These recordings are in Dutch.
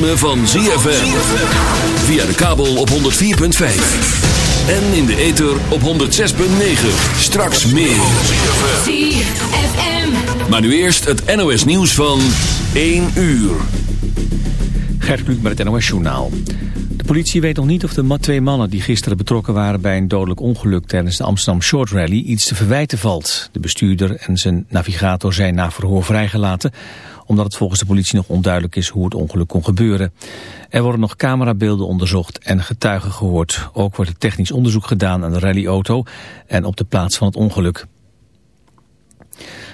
ritme van ZFM. Via de kabel op 104.5. En in de ether op 106.9. Straks meer. ZFM. Maar nu eerst het NOS nieuws van 1 uur. Gert Kluk met het NOS Journaal. De politie weet nog niet of de twee mannen die gisteren betrokken waren bij een dodelijk ongeluk tijdens de Amsterdam Short Rally iets te verwijten valt. De bestuurder en zijn navigator zijn na verhoor vrijgelaten omdat het volgens de politie nog onduidelijk is hoe het ongeluk kon gebeuren. Er worden nog camerabeelden onderzocht en getuigen gehoord. Ook wordt er technisch onderzoek gedaan aan de rallyauto en op de plaats van het ongeluk.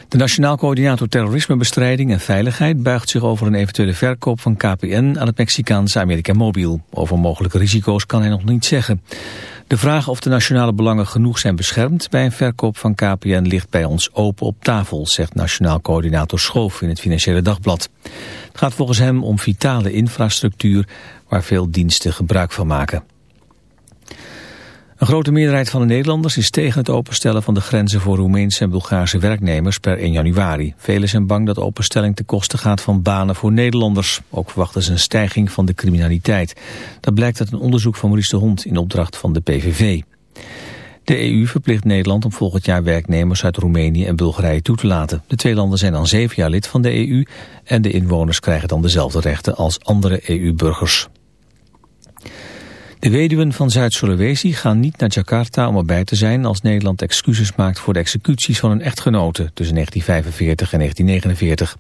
De Nationaal Coördinator Terrorismebestrijding en Veiligheid buigt zich over een eventuele verkoop van KPN aan het Mexicaanse America Mobil. Over mogelijke risico's kan hij nog niet zeggen. De vraag of de nationale belangen genoeg zijn beschermd bij een verkoop van KPN ligt bij ons open op tafel, zegt Nationaal Coördinator Schoof in het Financiële Dagblad. Het gaat volgens hem om vitale infrastructuur waar veel diensten gebruik van maken. Een grote meerderheid van de Nederlanders is tegen het openstellen van de grenzen voor Roemeense en Bulgaarse werknemers per 1 januari. Velen zijn bang dat de openstelling ten koste gaat van banen voor Nederlanders. Ook verwachten ze een stijging van de criminaliteit. Dat blijkt uit een onderzoek van Maurice de Hond in opdracht van de PVV. De EU verplicht Nederland om volgend jaar werknemers uit Roemenië en Bulgarije toe te laten. De twee landen zijn dan zeven jaar lid van de EU en de inwoners krijgen dan dezelfde rechten als andere EU-burgers. De weduwen van Zuid-Sulawesi gaan niet naar Jakarta om erbij te zijn als Nederland excuses maakt voor de executies van hun echtgenoten tussen 1945 en 1949.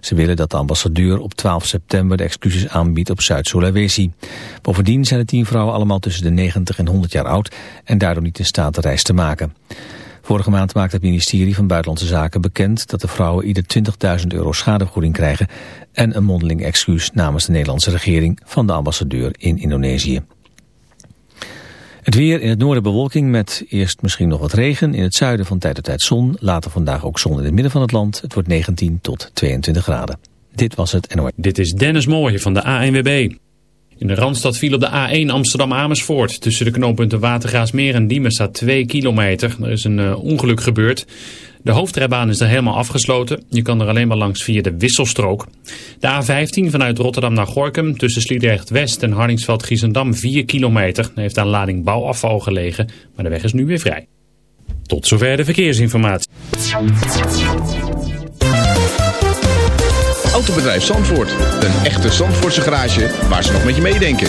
Ze willen dat de ambassadeur op 12 september de excuses aanbiedt op Zuid-Sulawesi. Bovendien zijn de tien vrouwen allemaal tussen de 90 en 100 jaar oud en daardoor niet in staat de reis te maken. Vorige maand maakte het ministerie van Buitenlandse Zaken bekend dat de vrouwen ieder 20.000 euro schadevergoeding krijgen en een mondeling excuus namens de Nederlandse regering van de ambassadeur in Indonesië. Het weer in het noorden bewolking met eerst misschien nog wat regen. In het zuiden van tijd tot tijd zon. Later vandaag ook zon in het midden van het land. Het wordt 19 tot 22 graden. Dit was het NOS. Dit is Dennis Mooij van de ANWB. In de Randstad viel op de A1 Amsterdam-Amersfoort. Tussen de knooppunten Watergraasmeer en Diemen staat 2 kilometer. Er is een uh, ongeluk gebeurd. De hoofdrijbaan is er helemaal afgesloten. Je kan er alleen maar langs via de wisselstrook. De A15 vanuit Rotterdam naar Gorkum tussen Sliedrecht West en Hardingsveld-Giezendam 4 kilometer. Er heeft aan lading bouwafval gelegen, maar de weg is nu weer vrij. Tot zover de verkeersinformatie. Autobedrijf Zandvoort. Een echte Zandvoortse garage waar ze nog met je meedenken.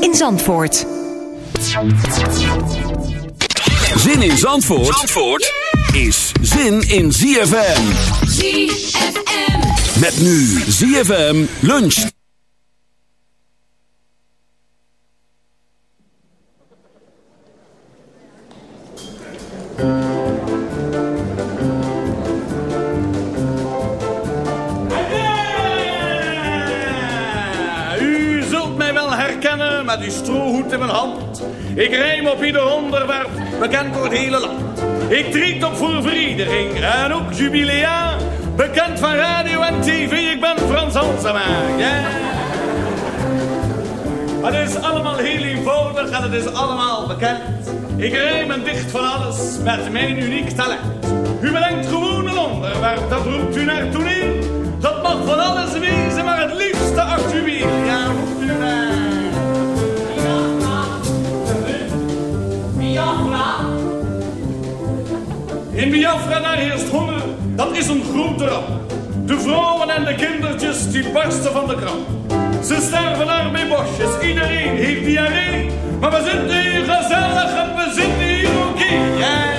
in Zandvoort. Zin in Zandvoort, Zandvoort is zin in ZFM. ZFM. Met nu ZFM luncht. Op ieder onderwerp, bekend door het hele land. Ik triet op voor vereniging en ook jubilea. Bekend van radio en tv, ik ben Frans Halsema. Ja. Het is allemaal heel eenvoudig en het is allemaal bekend. Ik rijm en dicht van alles met mijn uniek talent. U bedenkt gewoon een onderwerp, dat roept u naar toneel. In Biafra daar heerst honger, dat is een grote ramp. De vrouwen en de kindertjes die barsten van de kramp. Ze sterven daar bij bosjes, iedereen heeft diarree. Maar we zitten hier gezellig en we zitten hier oké. Ja.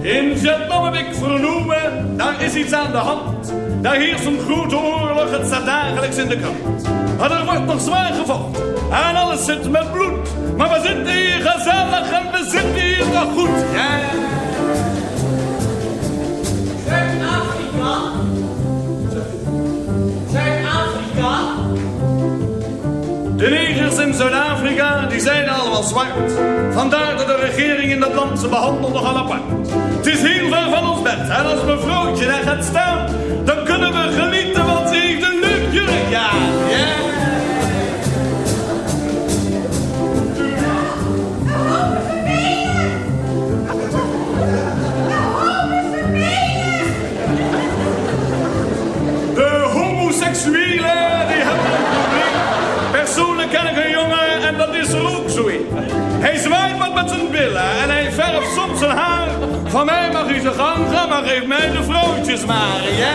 In Vietnam heb ik vernomen, daar is iets aan de hand. Daar een grote oorlog, het staat dagelijks in de krant. Maar er wordt nog zwaar gevochten en alles zit met bloed. Maar we zitten hier gezellig en we zitten hier nog goed. Ja. Zuid-Afrika, die zijn allemaal zwart. Vandaar dat de regering in dat land ze behandelt nogal apart. Het is heel ver van ons bed. En als mevrouwtje daar gaat staan, dan kunnen we genieten, want ze heeft een leuk jurk aan. Ja. Persoonlijk ken ik een jongen en dat is er ook zo in. Hij zwaait wat met zijn billen en hij verft soms zijn haar. Van mij mag hij zijn gang gaan, maar geef mij de vrouwtjes maar, ja.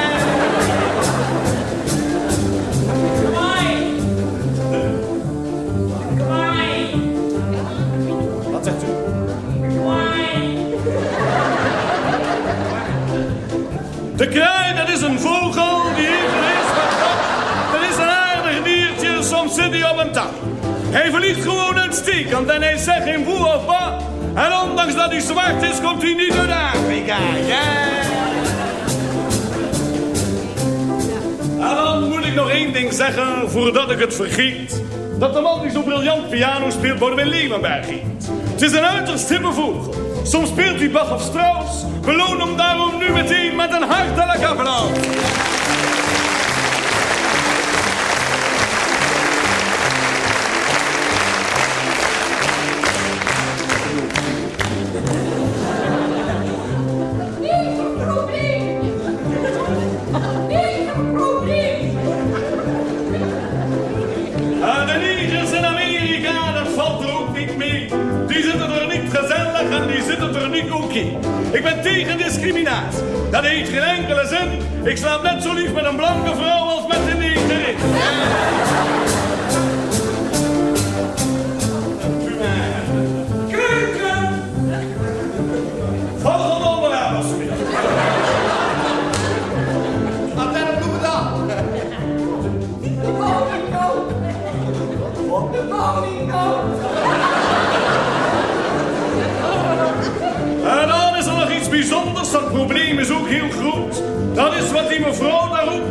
Wat zegt u? De kraai, dat is een vogel, hij een vliegt gewoon uitstekend en hij zegt geen boe of ba. En ondanks dat hij zwart is, komt hij niet uit Afrika. Ja. En dan moet ik nog één ding zeggen, voordat ik het vergeet. Dat de man die zo briljant piano speelt, Boudewijn Leeuwenberg heet. Het is een uiterst hippe vogel. Soms speelt hij Bach of Strauss. Beloon hem daarom nu meteen met een hartelijk applaus.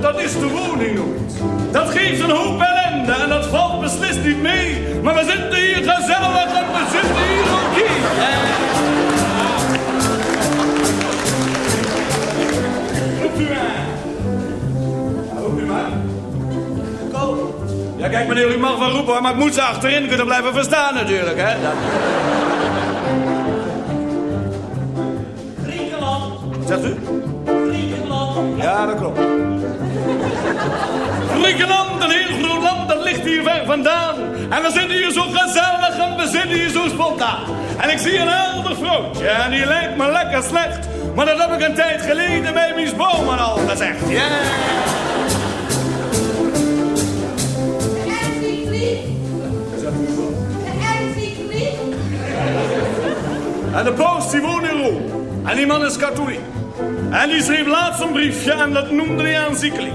Dat is de woningnood. Dat geeft een hoop ellende en dat valt beslist niet mee. Maar we zitten hier gezellig en we zitten hier oké. Ja, kijk meneer, u mag wel roepen hoor, maar ik moet ze achterin kunnen blijven verstaan natuurlijk, hè. Dat- Griekenland. Zegt u? Griekenland. Ja, dat klopt. Griekenland, een heel groot land, dat ligt hier ver vandaan. En we zitten hier zo gezellig en we zitten hier zo spontaan. En ik zie een helder vrouwtje en die lijkt me lekker slecht. Maar dat heb ik een tijd geleden bij Mies Bouwman al gezegd. Ja. En de paus die woont in Rome. En die man is katholiek. En die schreef laatst een briefje en dat noemde hij encycliek.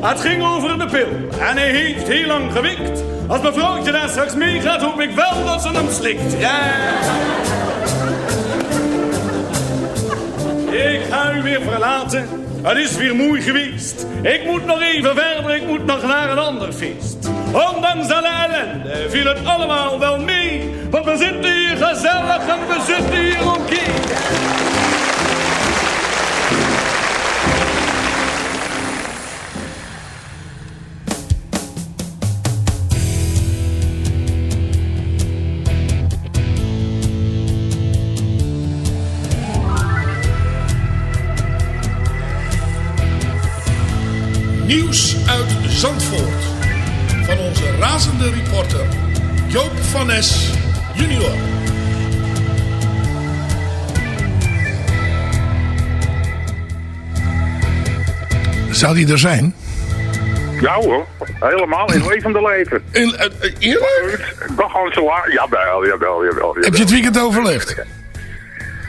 Het ging over de pil. En hij heeft heel lang gewikt. Als mevrouwtje daar straks meegaat, hoop ik wel dat ze hem slikt. Ja. Ik ga u weer verlaten. Het is weer mooi geweest. Ik moet nog even verder, ik moet nog naar een ander feest. Ondanks alle ellende viel het allemaal wel mee. Want we zitten hier gezellig en we zitten hier oké. Uit Zandvoort. Van onze razende reporter Joop van Es junior. Zou die er zijn? Ja hoor, helemaal in levende leven. In, uh, eerlijk? Dag Angela, jawel, jawel, jawel. Heb je het weekend overleefd?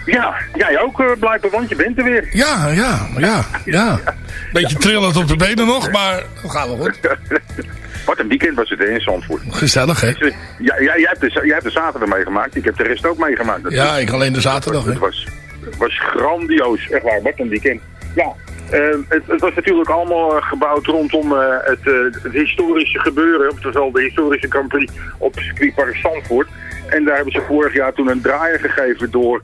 Ja, jij ook uh, blijkbaar, want je bent er weer. Ja, ja, ja, ja. Beetje trillend op de benen nog, maar dat gaat wel goed. Wat een weekend was het in Zandvoort. Gezellig, hè? Ja, jij, jij, hebt de, jij hebt de zaterdag meegemaakt, ik heb de rest ook meegemaakt. Ja, ik alleen de zaterdag, Het was, het was grandioos, echt waar, wat een weekend. Ja, uh, het, het, was natuurlijk allemaal uh, gebouwd rondom uh, het, het, historische gebeuren, oftewel de historische Grand Prix op circuitpark Zandvoort. En daar hebben ze vorig jaar toen een draaier gegeven door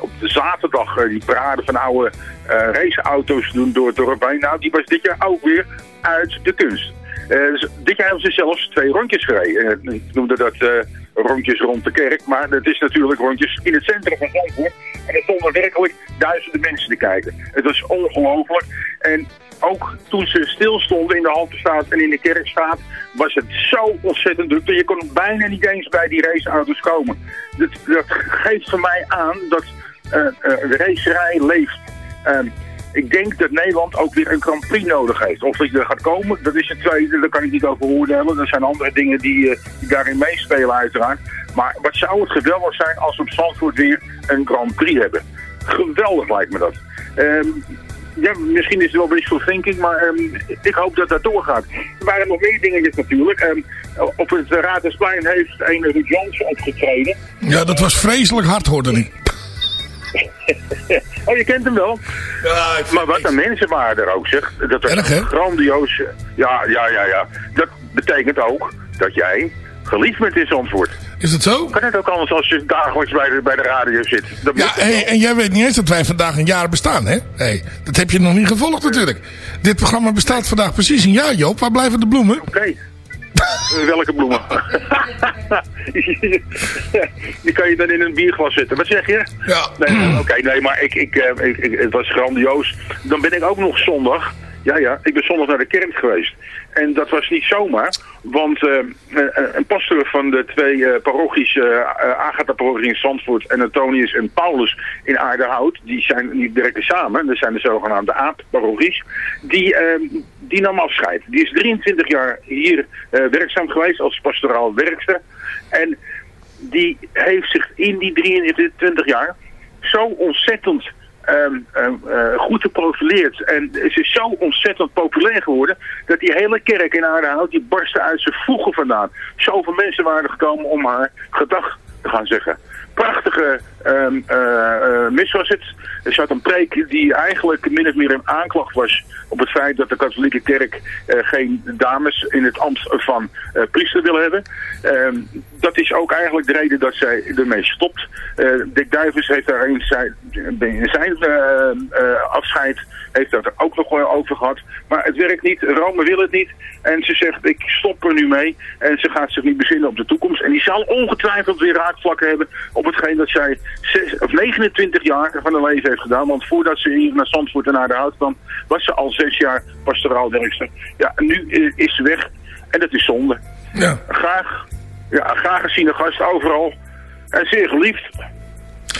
op de zaterdag die parade van oude raceauto's doen door het. Nou, die was dit jaar ook weer uit de kunst. Dus dit jaar hebben ze zelfs twee rondjes gereden. ik noemde dat rondjes rond de kerk, maar het is natuurlijk rondjes in het centrum van Zandvoort. En er stonden werkelijk duizenden mensen te kijken. Het was ongelooflijk. En ook toen ze stilstonden in de Haltestraat en in de Kerkstraat, was het zo ontzettend druk dat je kon bijna niet eens bij die raceauto's komen. Dat, dat geeft voor mij aan dat uh, racerij leeft. Uh, ik denk dat Nederland ook weer een Grand Prix nodig heeft. Of dat er gaat komen, dat is het tweede, daar kan ik niet over oordelen. Er zijn andere dingen die, uh, die daarin meespelen uiteraard. Maar wat zou het geweldig zijn als we op Zandvoort weer een Grand Prix hebben. Geweldig lijkt me dat. Um, ja, misschien is het wel wishful thinking, maar um, ik hoop dat dat doorgaat. Er waren nog meer dingetjes natuurlijk. Um, op het Raadhuisplein heeft een Ruud Jansen opgetreden. Ja, dat was vreselijk hard, hoorde ik. oh, je kent hem wel? Ja, maar wat de mensen waren er ook, zeg. Dat was Erg, hè? grandioos. Ja, ja, ja, ja. Dat betekent ook dat jij geliefd bent in Zandvoort. Is het zo? Kan het ook anders als je dagelijks bij de, bij de radio zit? Dat ja, hey, en jij weet niet eens dat wij vandaag een jaar bestaan, hè? Hey, dat heb je nog niet gevolgd natuurlijk. Dit programma bestaat vandaag precies een jaar, Joop. Waar blijven de bloemen? Oké. Okay. Welke bloemen? Die kan je dan in een bierglas zetten. Wat zeg je? Ja. Nee, Oké, okay, nee, maar ik, ik, ik, ik, het was grandioos. Dan ben ik ook nog zondag. Ja, ja, ik ben zondag naar de kerk geweest. En dat was niet zomaar, want uh, een pastor van de twee uh, parochies, uh, Agatha-parochie in Zandvoort en Antonius en Paulus in Aardehout, die zijn niet direct samen, dat zijn de zogenaamde AAP-parochies, die, die nam afscheid. Die is 23 jaar hier werkzaam geweest als pastoraal werkster en die heeft zich in die 23 jaar zo ontzettend Um, goed geprofileerd. En ze is zo ontzettend populair geworden... dat die hele kerk in Aardehout... die barstte uit zijn voegen vandaan. Zoveel mensen waren gekomen om haar gedag te gaan zeggen. Prachtige um, uh, uh, mis was het. Er zat een preek die eigenlijk min of meer een aanklacht was... op het feit dat de katholieke kerk geen dames in het ambt van priester wil hebben. dat is ook eigenlijk de reden dat zij ermee stopt. Dick Duivens heeft daar in zijn, in zijn afscheid heeft dat er ook nog wel over gehad. Maar het werkt niet. Rome wil het niet. En ze zegt, ik stop er nu mee. En ze gaat zich niet bezinnen op de toekomst. En die zal ongetwijfeld weer raakvlakken hebben op hetgeen dat zij zes, of 29 jaar van haar leven heeft gedaan. Want voordat ze hier naar Zandvoort en naar de hout kwam, was ze al zes jaar pastoraal werkster. Ja, en nu is ze weg. En dat is zonde. Ja. Graag, ja, graag gezien een gast overal. En zeer geliefd.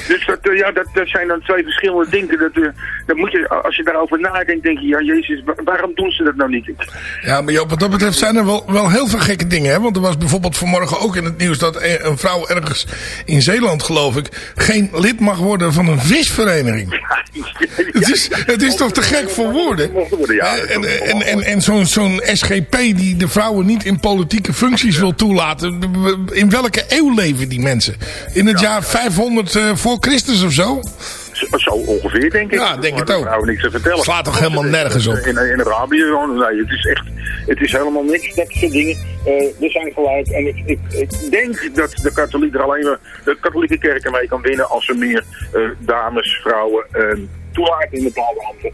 Dus dat, uh, ja, dat, dat zijn dan twee verschillende dingen. Dat, uh, dat moet je, als je daarover nadenkt, denk je, ja jezus, waarom doen ze dat nou niet? Ja, maar Joop, wat dat betreft zijn er wel, wel heel veel gekke dingen. Hè? Want er was bijvoorbeeld vanmorgen ook in het nieuws dat een vrouw ergens in Zeeland, geloof ik, geen lid mag worden van een visvereniging. Ja, het, is, het is toch te gek voor woorden? Ja, en en, en, en zo'n zo'n SGP die de vrouwen niet in politieke functies wil toelaten. In welke eeuw leven die mensen? In het jaar 500 uh, voor Christus of zo? Zo ongeveer, denk ik. Ja, denk het ook. Nou, niks te vertellen. Slaat toch helemaal nergens op? In, in Arabië, nee, het is echt, het is helemaal niks, dat soort dingen. Uh, we zijn gelijk. En ik, ik, ik denk dat de katholiek er alleen de katholieke kerk ermee kan winnen als er meer uh, dames, vrouwen uh, toelaat in bepaalde ambten.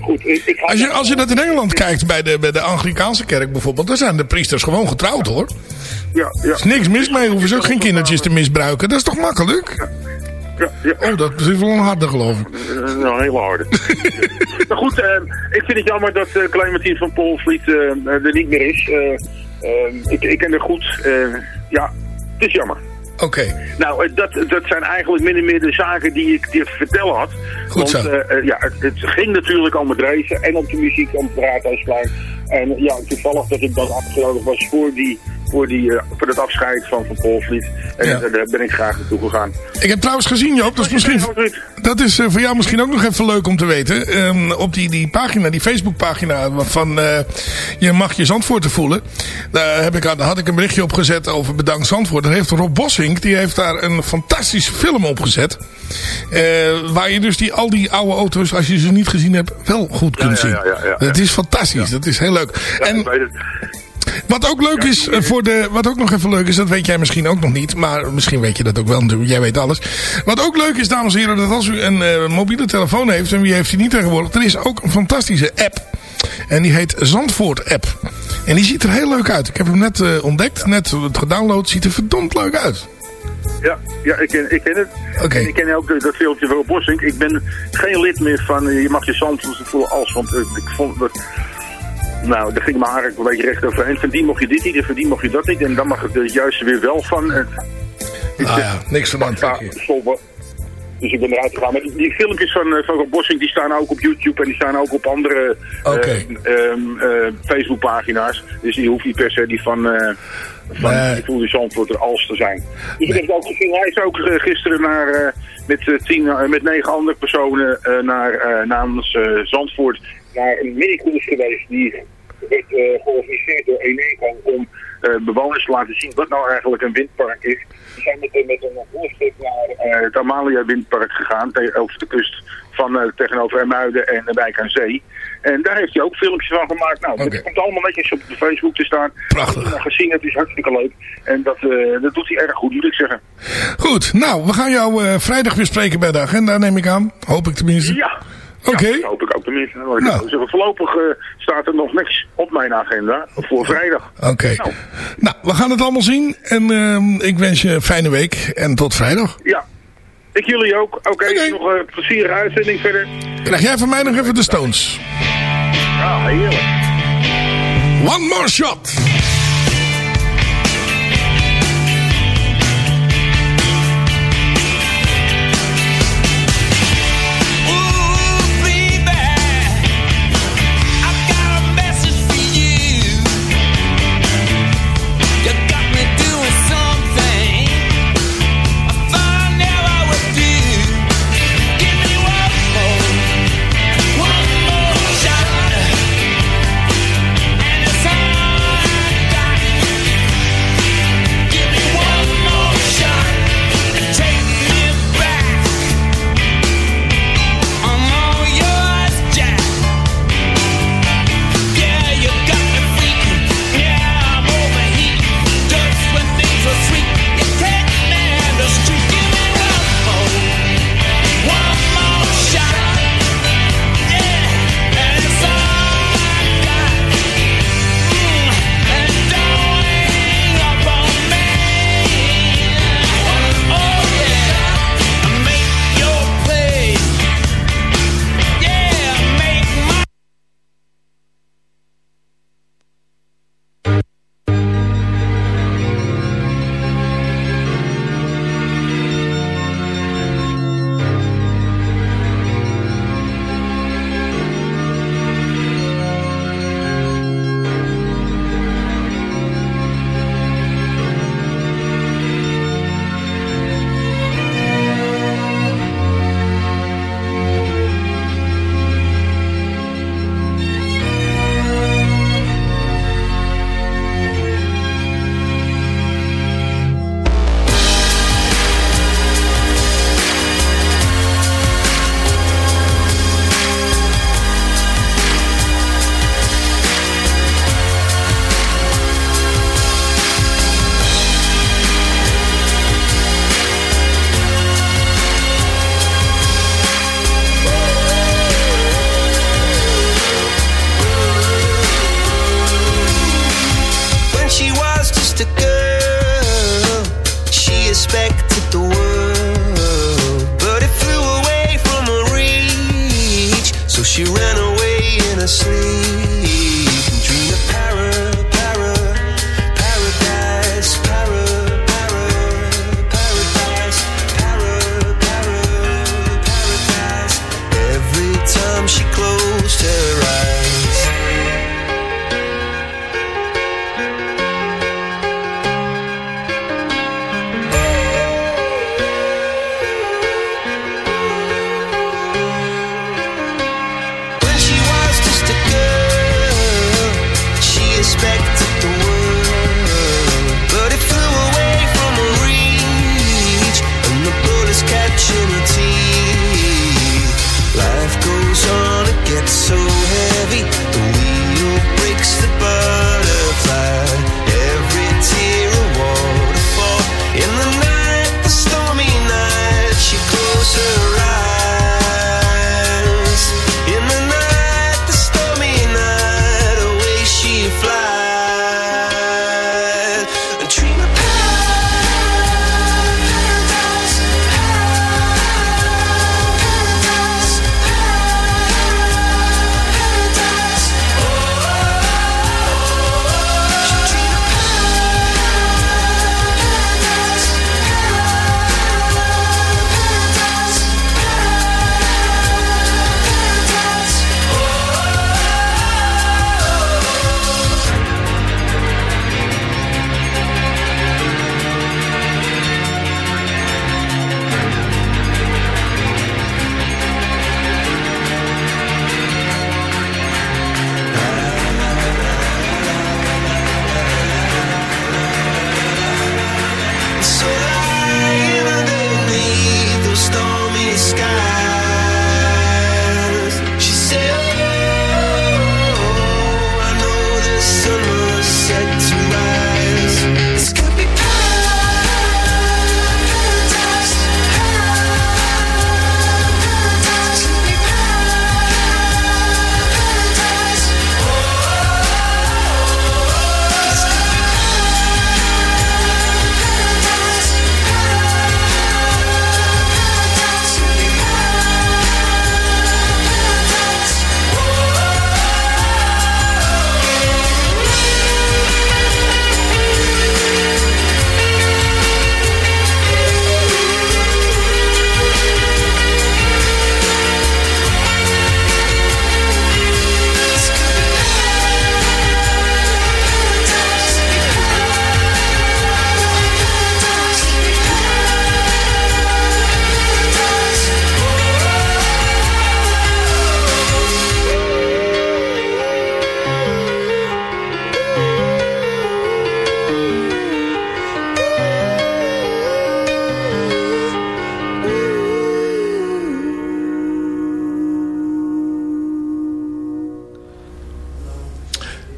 Goed, ik, ik als, je, als je dat in Engeland kijkt, bij de, bij de Anglikaanse kerk bijvoorbeeld, dan zijn de priesters gewoon getrouwd hoor. Ja, ja. Er is niks mis mee, hoeven ze ook geen kindertjes te misbruiken. Dat is toch makkelijk? Ja, ja. Oh, dat is wel een harde geloof ik. Eh, nou, hele harde. maar goed, eh, ik vind het jammer dat uh, Clementine van Polvliet eh, er niet meer is. Eh, eh, ik, ik ken haar goed. Eh, ja, het is jammer. Oké. Nou, eh, dat, dat zijn eigenlijk min of meer de zaken die ik te vertellen had. Goed Want zo. eh, eh, ja, het, het ging natuurlijk om het racen en om de muziek om het Raadhuisplein. En ja, toevallig dat ik dan afgesloten was voor, die, voor, die, eh, voor het afscheid van Van Polvliet. En Ja. daar ben ik graag naartoe gegaan. Ik heb trouwens gezien, Joop, dat is misschien... Dat is eh, voor jou misschien ook nog even leuk om te weten. Ehm, op die, die pagina, die Facebookpagina van eh, Je mag je Zandvoort te voelen. Daar, heb ik, daar had ik een berichtje op gezet over Bedankt Zandvoort. Daar heeft Rob Bossink, die heeft daar een fantastische film op gezet. Waar je dus die, al die oude auto's, als je ze niet gezien hebt, wel goed kunt ja, zien. ja, Het is fantastisch, dat is heel leuk. Ja, en wat ook leuk is, eh, voor de, wat ook nog even leuk is, dat weet jij misschien ook nog niet. Maar misschien weet je dat ook wel jij weet alles. Wat ook leuk is, dames en heren, dat als u een eh, mobiele telefoon heeft, en wie heeft die niet tegenwoordig, er is ook een fantastische app. En die heet Zandvoort app. En die ziet er heel leuk uit. Ik heb hem net eh, ontdekt, net gedownload, ziet er verdomd leuk uit. Ja, ja ik, ken, ik ken het. Ik ken ook dat filmpje van Bossink. Ik ben geen lid meer van Je mag je zand voelen als. Want ik vond dat... Nou, daar ging mijn haar een beetje recht overheen. Van die mocht je dit niet en van die mocht je dat niet. En dan mag het er juist weer wel van. En, Nou ja, niks van aan. Dus ik ben eruit gegaan. Maar die, die filmpjes van, eh, van Rob Bossink die staan ook op YouTube en die staan ook op andere eh, Oké. ehm, eh, Facebookpagina's. Dus die hoeft niet per se die van, eh van Nee. Ik voel die Zandvoort er als te zijn. Dus ik heb ook gezien. Hij is ook eh, gisteren naar, eh, met, eh, tien, eh, met negen andere personen eh, naar, eh, namens eh, Zandvoort naar een minicruise geweest. Die werd eh, georganiseerd door Eneco om eh, bewoners te laten zien wat nou eigenlijk een windpark is. We zijn met, eh, met een voerschip naar eh, het Amalia windpark gegaan, over de kust van tegenover Ermuiden en de Wijk aan Zee. En daar heeft hij ook filmpjes van gemaakt. Nou, Oké. dat komt allemaal netjes op de Facebook te staan. Prachtig. Het gezien, het is hartstikke leuk. En dat, dat doet hij erg goed, moet ik zeggen. Goed, nou, we gaan jou vrijdag weer spreken bij de agenda, neem ik aan. Hoop ik tenminste. Ja. Oké. Ja, dat hoop ik ook tenminste. Nou, zou zeggen, voorlopig eh, staat er nog niks op mijn agenda voor vrijdag. Oké. Nou. Nou, we gaan het allemaal zien. En ehm, ik wens je een fijne week. En tot vrijdag. Ja. Ik jullie ook. Oké, Oké. nog een plezierige uitzending verder. Krijg jij van mij nog even de Stones. Ja, heerlijk. One more shot.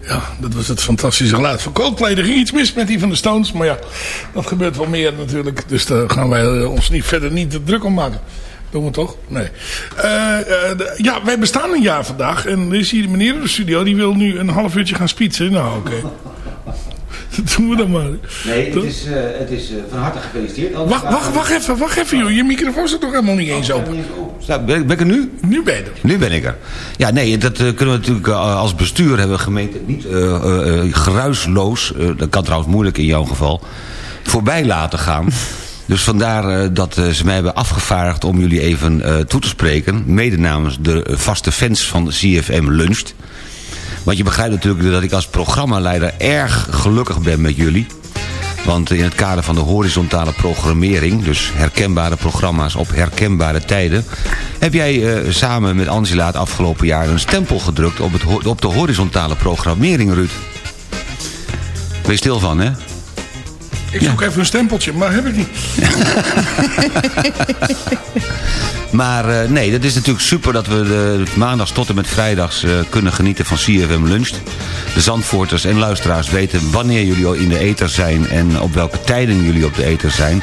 Ja, dat was het fantastische geluid van Coldplay. Er ging iets mis met die van de Stones. Maar ja, dat gebeurt wel meer natuurlijk. Dus daar gaan wij eh, ons niet verder niet te druk om maken. Doen we toch? Nee. Eh, eh, ja, wij bestaan een jaar vandaag. En er is hier de meneer in de studio. Die wil nu een half uurtje gaan spietsen. Nou, oké. doen we dan maar. Nee, het is, eh, het is eh, van harte gefeliciteerd. Wacht, wacht, wacht even, wacht even joh. Je microfoon staat toch helemaal niet eens open. Staat- Ben, ben ik er nu? Nu ben je er. Nu ben ik er. Ja, nee, dat eh, kunnen we natuurlijk als bestuur hebben we gemeente niet eh, eh, eh, geruisloos, eh, dat kan trouwens moeilijk in jouw geval, voorbij laten gaan. Dus vandaar eh, dat ze mij hebben afgevaardigd om jullie even eh, toe te spreken. Mede namens de vaste fans van CFM Luncht. Want je begrijpt natuurlijk dat ik als programmaleider erg gelukkig ben met jullie. Want in het kader van de horizontale programmering... dus herkenbare programma's op herkenbare tijden... heb jij eh, samen met Angela het afgelopen jaar een stempel gedrukt... op, het, op de horizontale programmering, Ruud. Je stil van, hè? Ik zoek even een stempeltje, maar heb ik niet. Maar eh, nee, dat is natuurlijk super dat we de, maandags tot en met vrijdags eh, kunnen genieten van CFM Lunch. De Zandvoorters en luisteraars weten wanneer jullie al in de ether zijn en op welke tijden jullie op de ether zijn.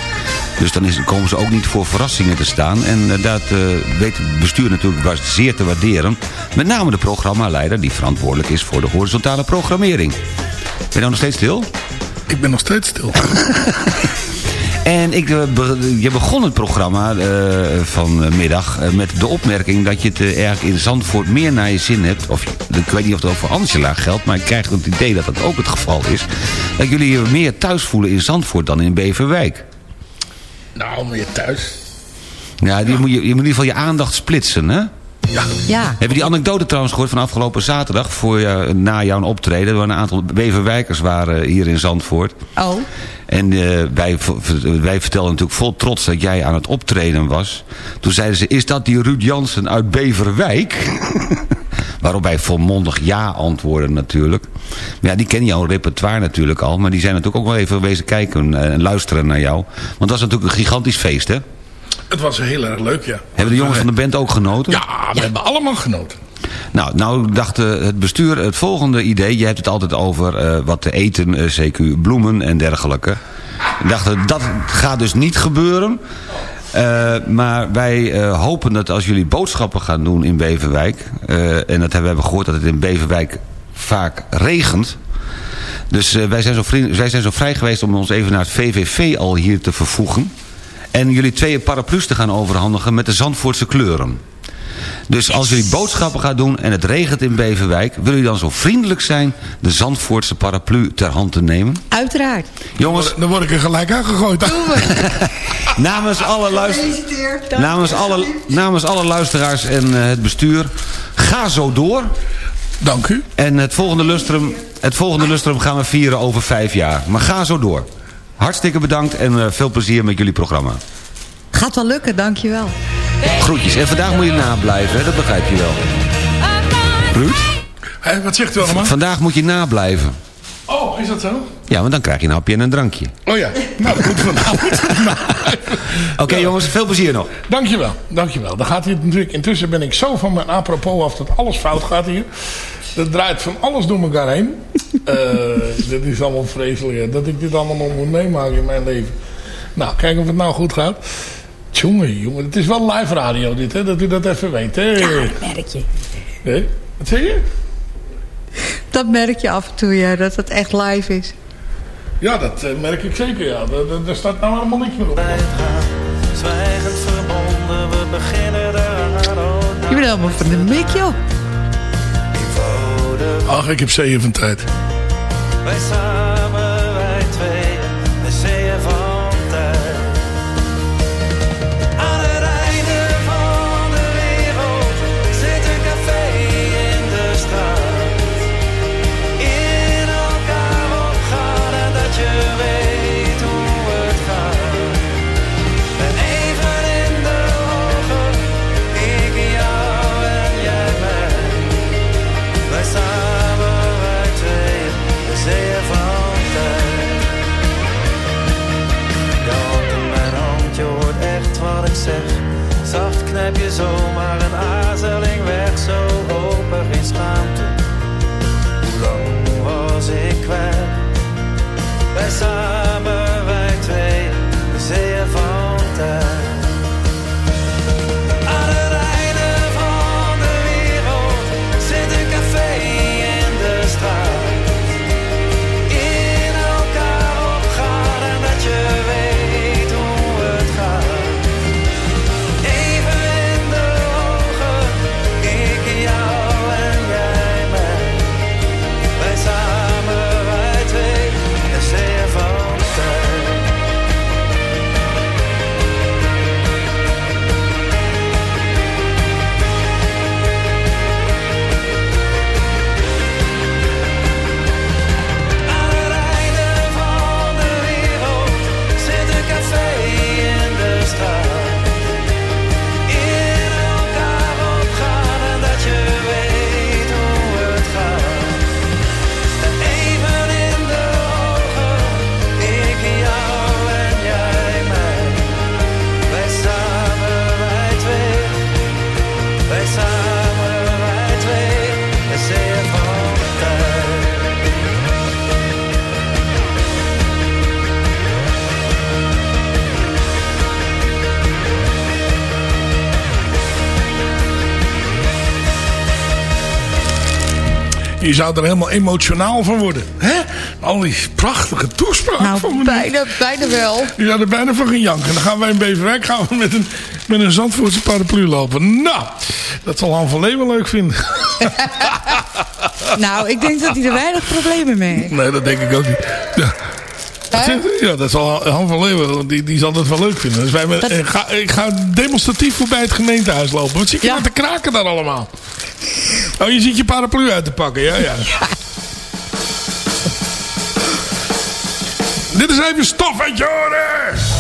Dus dan is, komen ze ook niet voor verrassingen te staan. En eh, dat weet het bestuur natuurlijk zeer te waarderen. Met name de programmaleider die verantwoordelijk is voor de horizontale programmering. Ben je nou nog steeds stil? Ik ben nog steeds stil. En ik, eh, je begon het programma eh, vanmiddag eh, met de opmerking... dat je het eigenlijk in Zandvoort meer naar je zin hebt. Of, je- ik weet niet of dat voor Angela geldt... maar ik krijg het idee dat dat ook het geval is. Dat jullie je meer thuis voelen in Zandvoort dan in Beverwijk. Nou, meer thuis. Ja, die Moet je, je moet in ieder geval je aandacht splitsen, hè? Ja. Hebben die anekdote trouwens gehoord van afgelopen zaterdag... Voor, je- na jouw optreden? Waren een aantal Beverwijkers waren hier in Zandvoort. Oh. En eh, wij, wij vertelden natuurlijk vol trots dat jij aan het optreden was. Toen zeiden ze, is dat die Ruud Jansen uit Beverwijk? Waarop wij volmondig ja antwoorden natuurlijk. Maar ja, die kennen jouw repertoire natuurlijk al. Maar die zijn natuurlijk ook wel even wezen kijken en luisteren naar jou. Want dat was natuurlijk een gigantisch feest, hè? Het was heel erg leuk, ja. Hebben de jongens van de band ook genoten? Ja, we hebben allemaal genoten. Nou, nou dacht eh, het bestuur het volgende idee. Je hebt het altijd over eh, wat te eten, eh, CQ bloemen en dergelijke. We dachten, dat gaat dus niet gebeuren. Eh, maar wij eh, hopen dat als jullie boodschappen gaan doen in Beverwijk... eh, en dat hebben we gehoord dat het in Beverwijk vaak regent... Dus eh, wij, zijn zo vriend, wij zijn zo vrij geweest om ons even naar het VVV al hier te vervoegen. En jullie twee paraplu's te gaan overhandigen met de Zandvoortse kleuren. Dus als jullie boodschappen gaan doen en het regent in Beverwijk... wil jullie dan zo vriendelijk zijn de Zandvoortse paraplu ter hand te nemen? Uiteraard. Jongens, Dan word ik er gelijk aangegooid. namens alle, luister, Gefeliciteerd. namens alle, namens alle luisteraars en eh, het bestuur... ga zo door. Dank u. En het volgende, lustrum, het volgende lustrum gaan we vieren over vijf jaar. Maar ga zo door. Hartstikke bedankt en eh, veel plezier met jullie programma. Gaat wel lukken, dankjewel. Groetjes. En vandaag moet je nablijven, hè? dat begrijp je wel. Ruud? Hé, wat zegt u allemaal? Vandaag moet je nablijven. Oh, is dat zo? Ja, want dan krijg je een hapje en een drankje. Oh ja, nou dat moeten we nou. Oké jongens, veel plezier nog. Dankjewel, dankjewel. Dan gaat hij het natuurlijk, intussen ben ik zo van mijn apropos af dat alles fout gaat hier. Dat draait van alles door elkaar heen. Eh dit is allemaal vreselijk hè, dat ik dit allemaal nog moet meemaken in mijn leven. Nou, kijk of het nou goed gaat. Jongen, jongen, het is wel live radio dit, hè, dat u dat even weet. Hè? Merk je. Hè? Wat zeg je? Dat merk je af en toe, ja, dat het echt live is. Ja, dat eh, merk ik zeker, ja. Daar- daar- Daar staat nou helemaal niks meer op. Zwijgend verbonden, we beginnen eraan. Je bent helemaal van de mik, joh. Ach, ik heb zeeën van tijd. Wij Wij Je zou er helemaal emotionaal van worden. Hè? Al die prachtige toespraak van Nou, meneer. bijna, bijna wel. Die zou er bijna van gaan janken. Dan gaan wij in Beverwijk gaan we met een, met een Zandvoortse paraplu lopen. Nou, dat zal Han van Leeuwen leuk vinden. Nou, ik denk dat hij er weinig problemen mee heeft. Nee, dat denk ik ook niet. Ja. Ja, dat zal Han van Leeuwen, die, die zal dat wel leuk vinden. Dus wij, met- Dat- ik, ga, ik ga demonstratief voorbij het gemeentehuis lopen. Wat zit je Ja. nou te kraken daar allemaal? Oh, je ziet je paraplu uit te pakken, ja, ja. Dit is even stof uit je oren!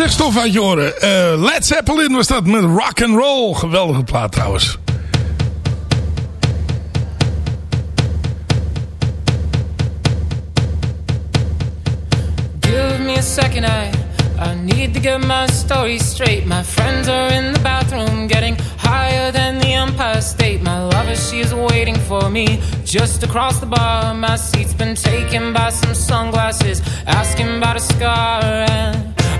Echt stof uit je oren. Eh, Led Zeppelin was dat met rock and roll. Geweldige plaat trouwens. Give me a second, I I need to get my story straight. My friends are in the bathroom, getting higher than the Empire State. My lover, she is waiting for me just across the bar. My seat's been taken by some sunglasses, asking about a scar.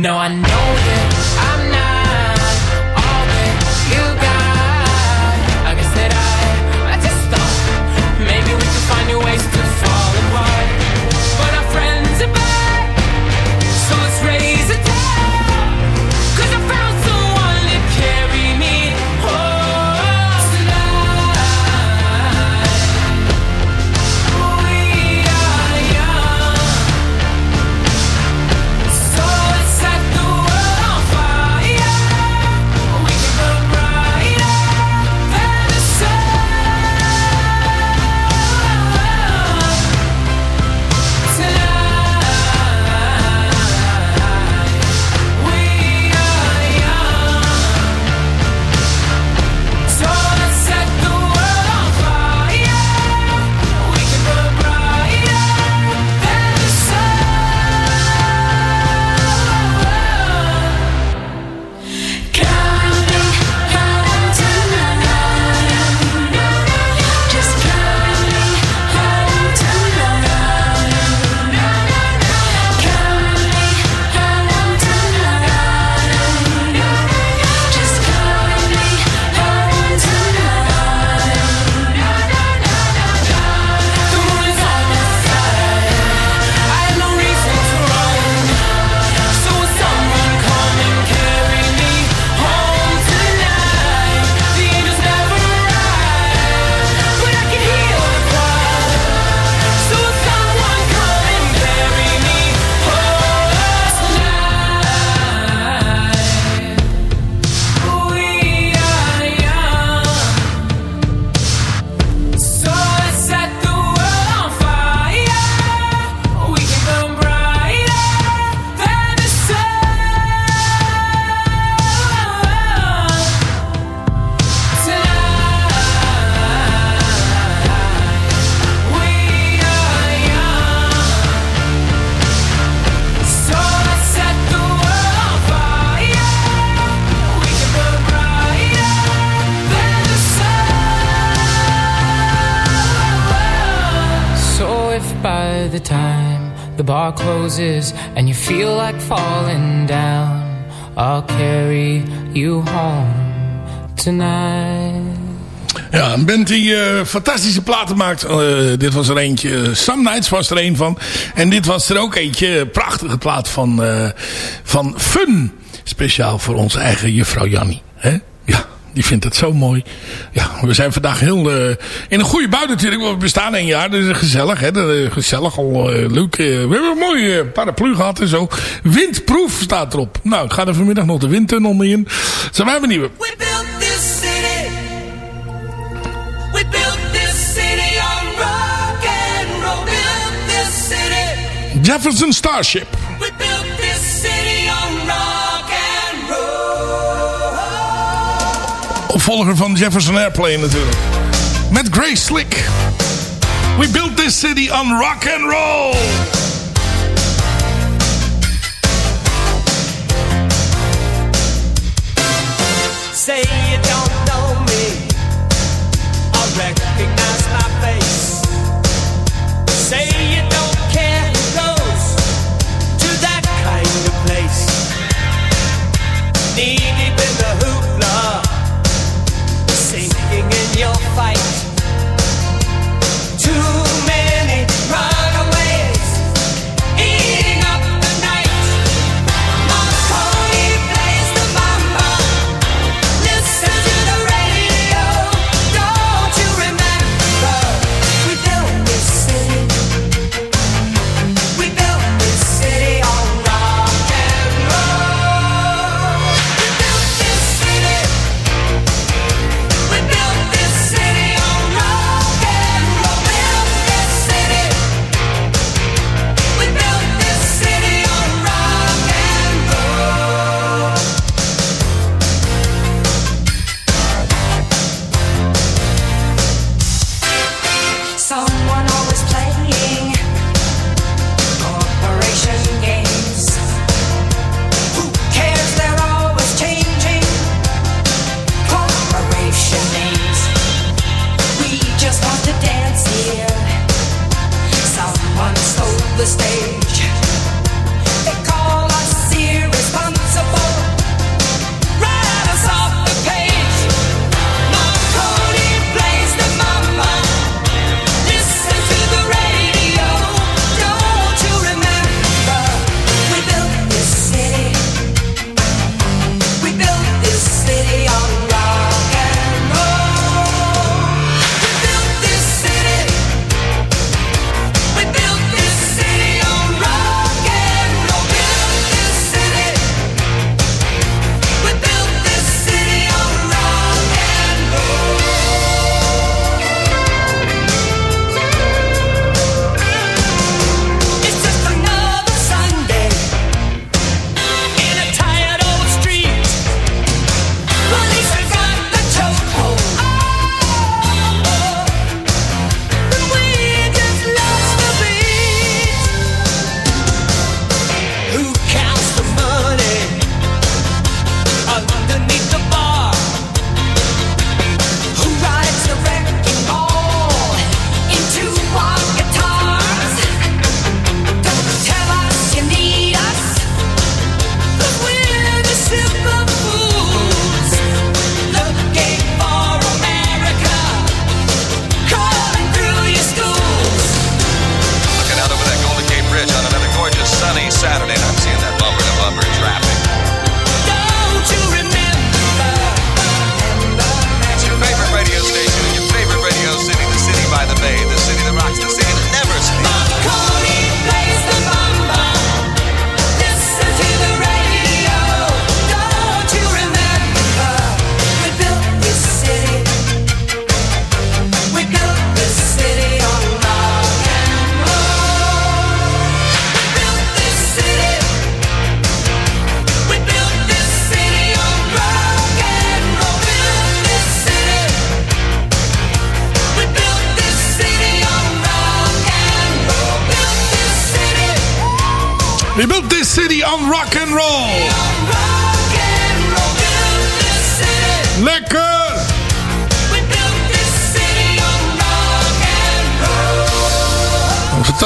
No, I know like falling down, I'll carry you home tonight. Ja, een band die eh, fantastische platen maakt. Eh, dit was er eentje. Some Nights was er een van. En dit was er ook eentje. Prachtige plaat van, eh, van Fun. Speciaal voor onze eigen juffrouw Jannie. Hè? Ja, die vindt het zo mooi. Ja, we zijn vandaag heel eh, in een goede bui natuurlijk. want We bestaan een jaar, dus gezellig. Hè? Dat, gezellig, al eh, leuk. eh, we hebben een mooie paraplu gehad en zo. Windproef staat erop. Nou, ik ga er vanmiddag nog de windtunnel mee in. Zijn wij benieuwd. We built this city. We built this city on rock and roll. Built this city. Jefferson Starship. Opvolger van Jefferson Airplane natuurlijk. Met Grace Slick. We built this city on rock and roll. Say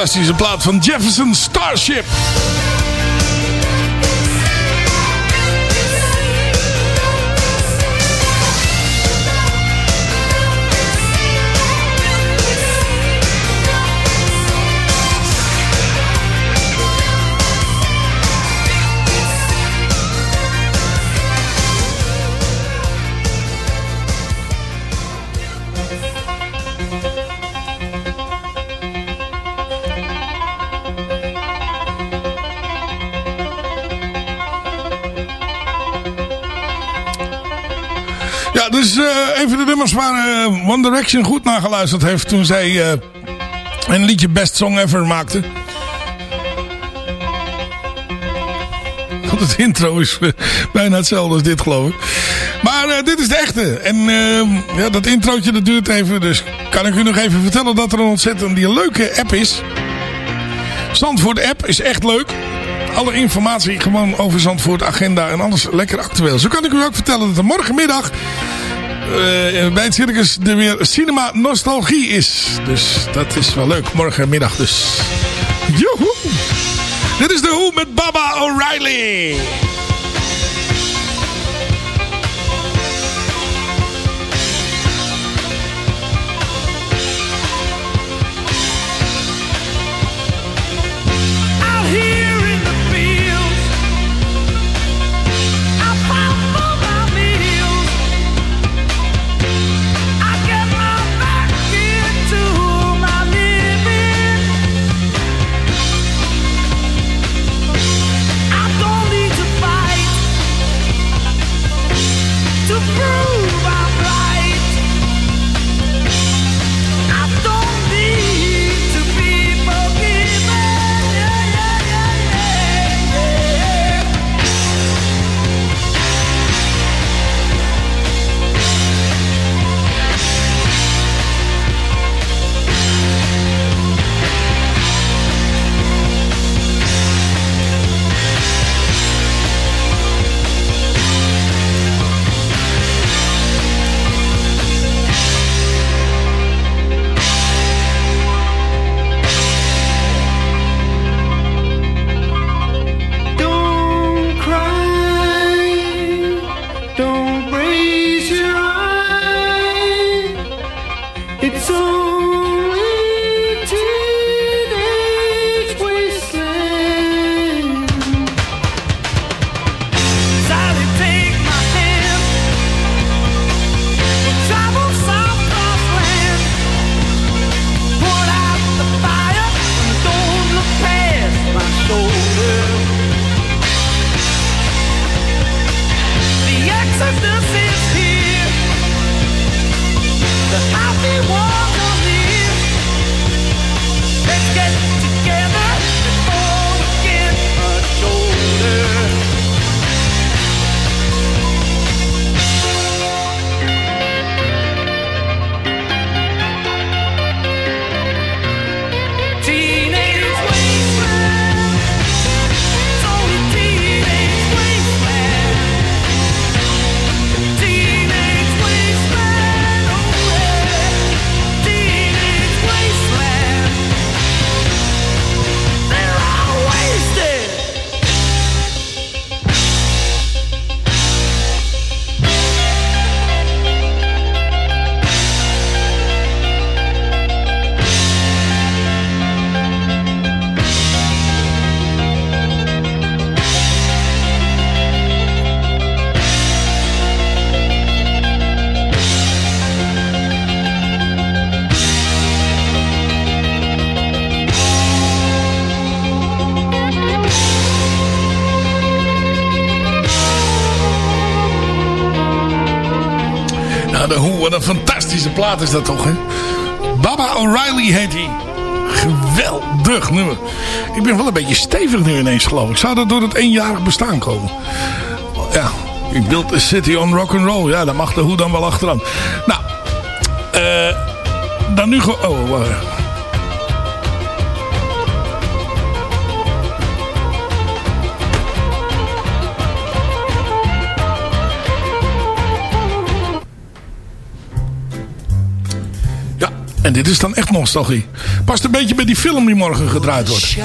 fantastische plaat van Jefferson Starship. Nummers waar eh, One Direction goed naar geluisterd heeft toen zij eh, een liedje Best Song Ever maakte. Want het intro is eh, bijna hetzelfde als dit geloof ik. Maar dit is de echte. En ja, dat introotje dat duurt even. Dus kan ik u nog even vertellen dat er een ontzettend leuke app is. Zandvoort app is echt leuk. Alle informatie gewoon over Zandvoort, agenda en alles lekker actueel. Zo kan ik u ook vertellen dat er morgenmiddag bij het circus er weer cinema nostalgie is. Dus dat is wel leuk. Morgenmiddag dus. Joehoe! Dit is de Hoe met Baba O'Reilly. Plaat is dat toch, hè? Baba O'Reilly heet hij. Geweldig nummer. Ik ben wel een beetje stevig nu ineens, geloof ik. Zou dat door het eenjarig bestaan komen? Ja, ik build a city on rock and roll. Ja, daar mag de Hoe dan wel achteraan. Nou, eh... dan nu gewoon... Oh. Is dan echt nostalgie. Past een beetje bij die film die morgen gedraaid wordt.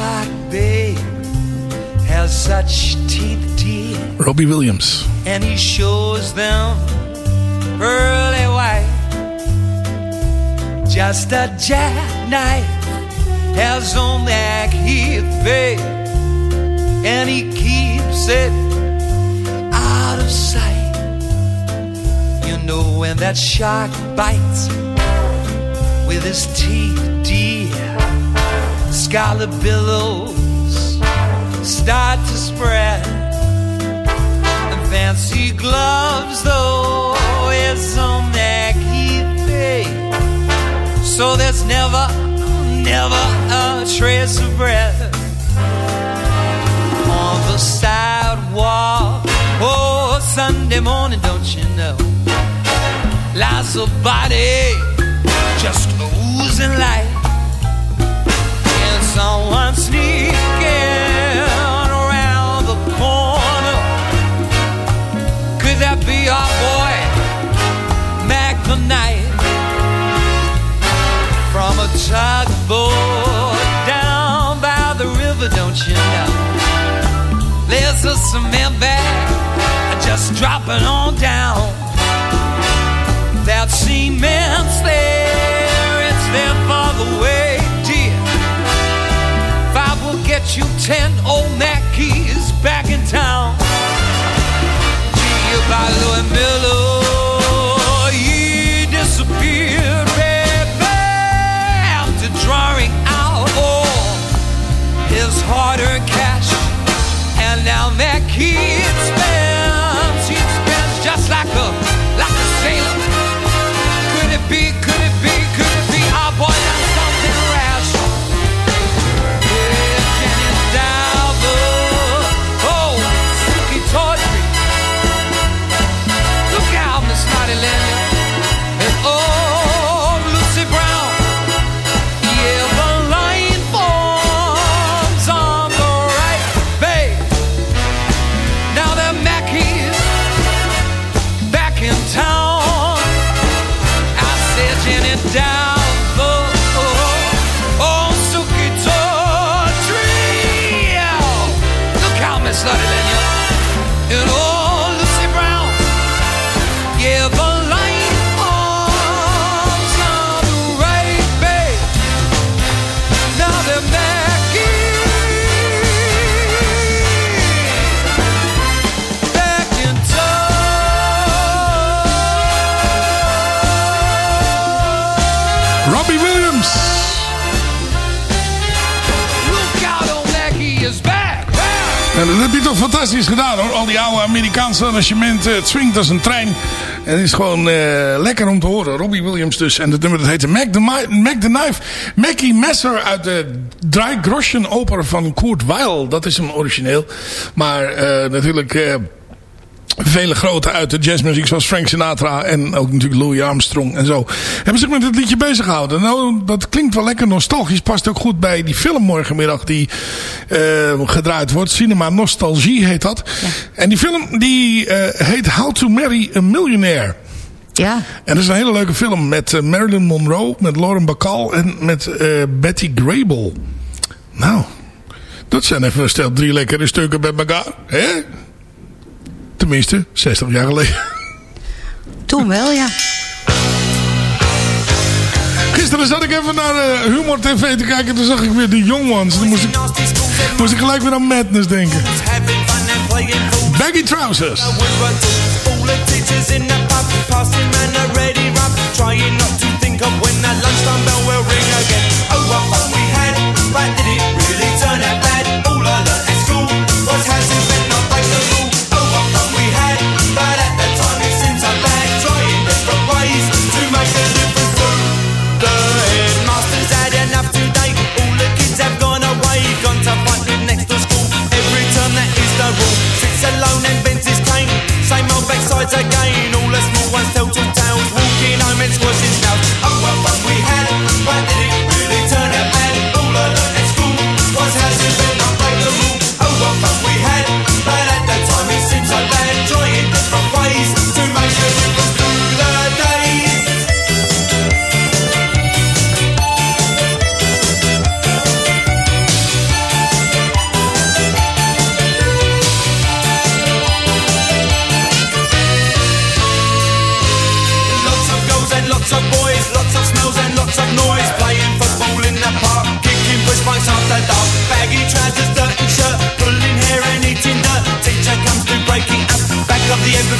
Robbie Williams. and he shows them pearly white. Just a jackknife has on that heat, babe, and he keeps it out of sight. You know when that shark bites with his teeth, dear, scarlet billows start to spread. And fancy gloves, though, is on that key. So there's never, never a trace of breath on the sidewalk. Oh, Sunday morning, don't you know? Lies a body just oozing light. And someone sneaking around the corner. Could that be our boy, Mac the Knight? From a tugboat down by the river, don't you know? There's a cement bag just dropping on down. That cement's there, there the way, dear. Five will get you ten old Mackeys back in town. Gee, by Louis Miller, he disappeared, baby, after drawing out all his hard-earned cash. And now spends, fantastisch gedaan hoor. Al die oude Amerikaanse arrangementen. Het swingt als een trein. En het is gewoon eh, lekker om te horen. Robbie Williams dus. En het nummer dat heette Mac the, Mac the Knife. Mackie Messer uit de Drei Groschen opera van Kurt Weill. Dat is hem origineel. Maar eh, natuurlijk... Vele grote uit de jazzmuziek zoals Frank Sinatra en ook natuurlijk Louis Armstrong en zo. Hebben zich met dit liedje bezig gehouden. Nou, dat klinkt wel lekker nostalgisch. Past ook goed bij die film morgenmiddag die eh, gedraaid wordt. Cinema Nostalgie heet dat. En die film die eh, heet How to Marry a Millionaire. Ja. En dat is een hele leuke film met eh, Marilyn Monroe, met Lauren Bacall en met Betty Grable. Nou, dat zijn even stel drie lekkere stukken bij elkaar. Hè? Tenminste, 60 jaar geleden. Toen wel, ja. Gisteren zat ik even naar eh, Humor TV te kijken. Toen zag ik weer de Young Ones. Toen moest ik, moest ik gelijk weer aan Madness denken. Baggy Trousers. All the teachers in the pub passing round a ready rub, trying not to think of when that lunchtime bell will ring again. Oh, what fun we had, but did it It's a.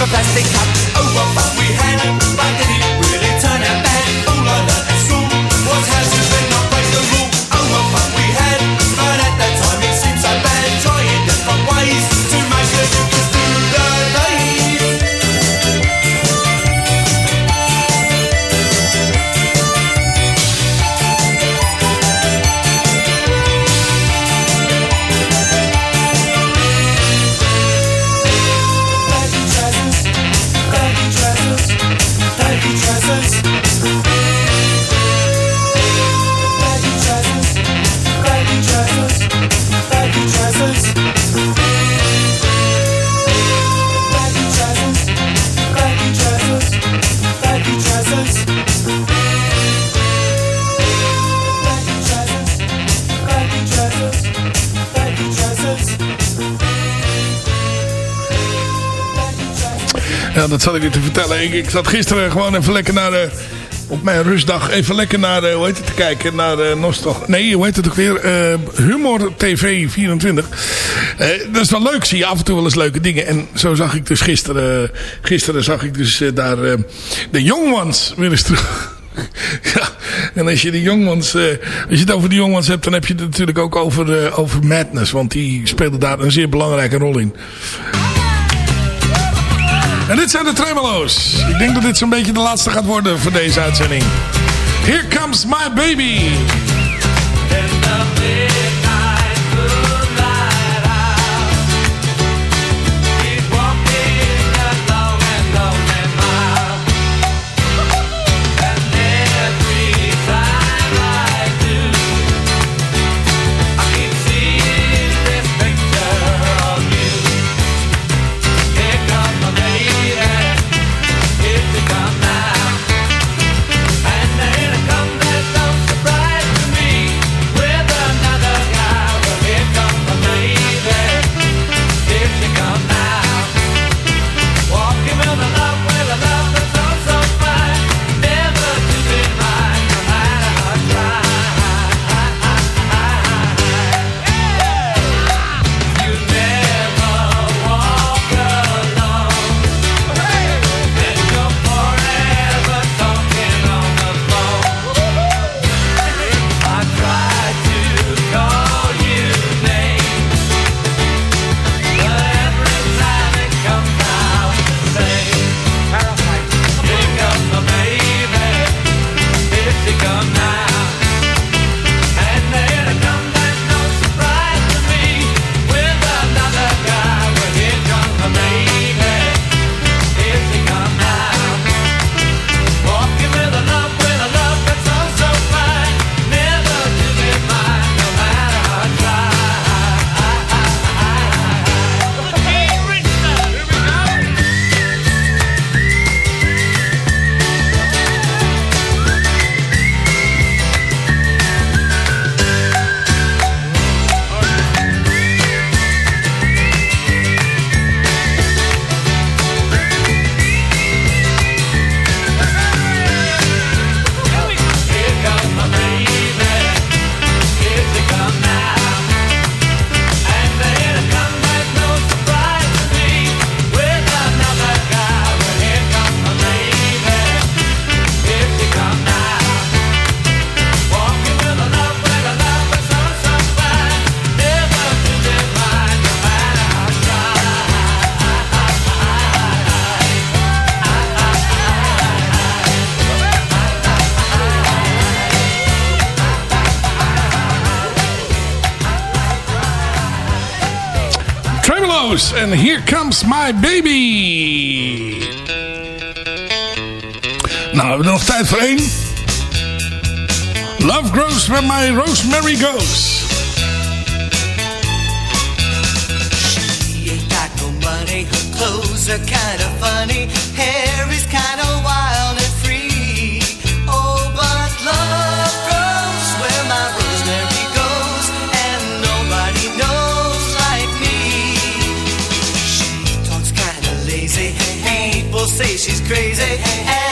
plastic dat zat ik u te vertellen. Ik, ik zat gisteren gewoon even lekker naar de... Op mijn rustdag even lekker naar, eh, hoe heet het, te kijken, naar uh, Nostal... Nee, hoe heet het ook weer? Eh, Humor TV 24. Eh, dat is wel leuk, zie je af en toe wel eens leuke dingen. En zo zag ik dus gisteren, gisteren zag ik dus eh, daar eh, de Young Ones weer eens terug. ja, en als je de Ones, eh, als je het over de Ones hebt, dan heb je het natuurlijk ook over, eh, over Madness. Want die speelde daar een zeer belangrijke rol in. En dit zijn de Tremolo's. Ik denk dat dit zo'n beetje de laatste gaat worden voor deze uitzending. Here comes my baby. En Here Comes My Baby. Nou, we hebben er nog tijd voor één. Love grows where my rosemary goes. She ain't got no money, her clothes are kind of funny, hair is say she's crazy, and